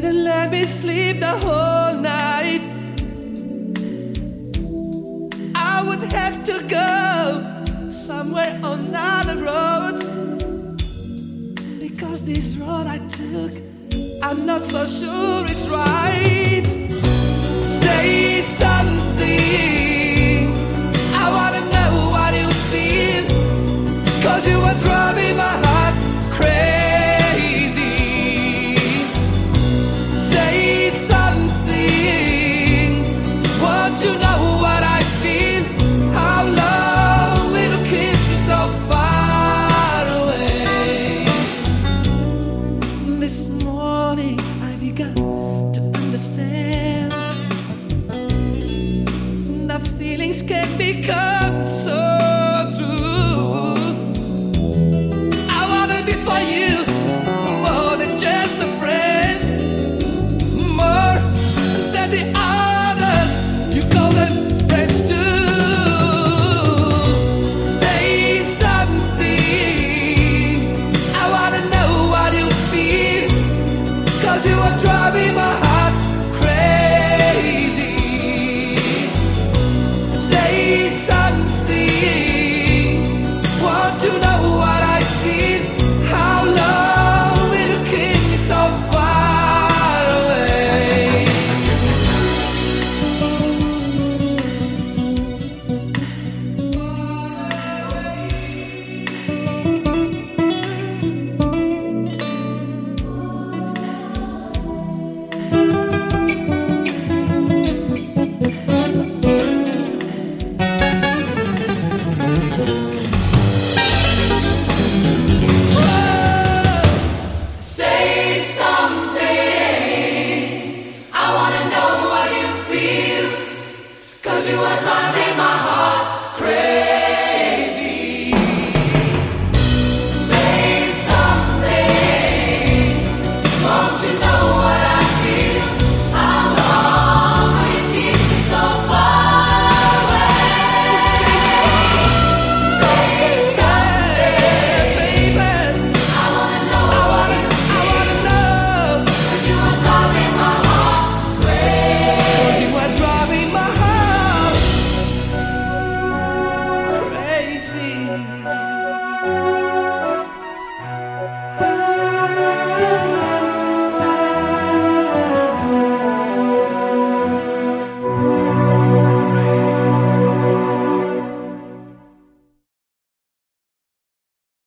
didn't let me sleep the whole night. I would have to go somewhere on other roads. Because this road I took, I'm not so sure it's right. Say understand